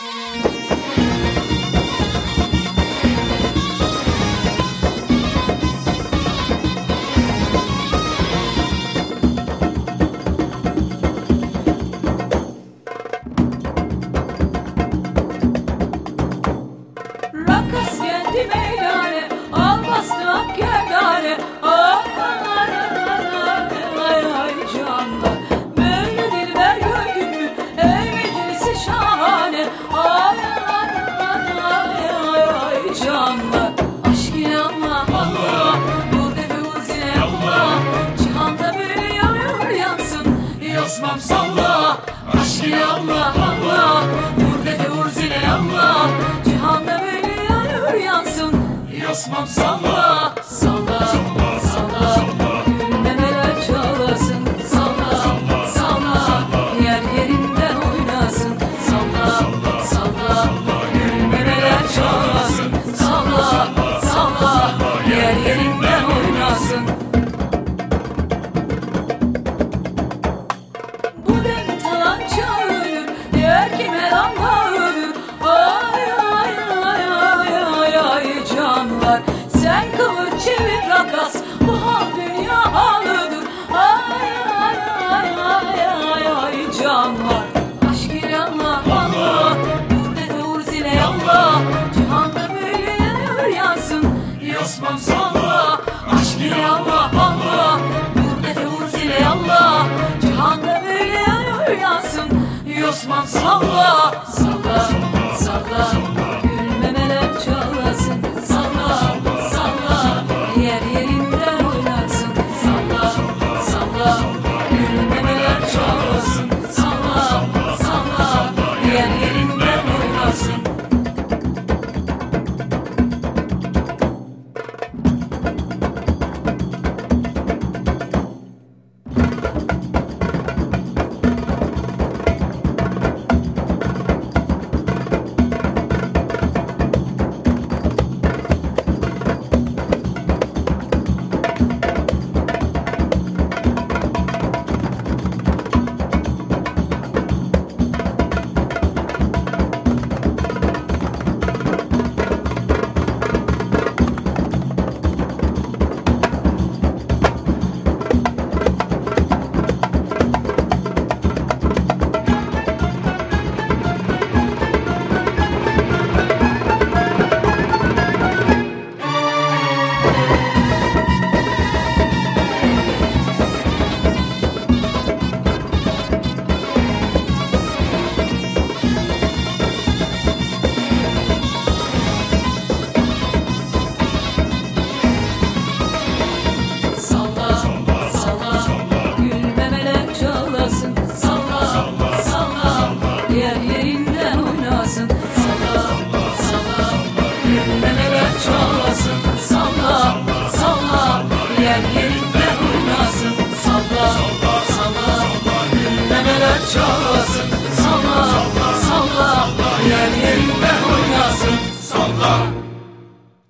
Rakas Yosmam salla. Aşk ile Allah Allah Bu devi uzine Allah Cihanda böyle yanıyor yansın. Salla Salla canlar Sen kıvır çevir rakas Bu hal dünya halıdır Ay ay ay ay ay ay canlar. Aşk ile Allah Gurbete uğur zile Allah Cihanda böyle yanıyor yansın. Yosmam salla. Aşk ile Allah Gurbete uğur zile Allah Cihanda böyle yanıyor yansın. Yosmam salla gelen yerinde oynasın Salla, salla, salla, salla, salla. Dinlemeler çağır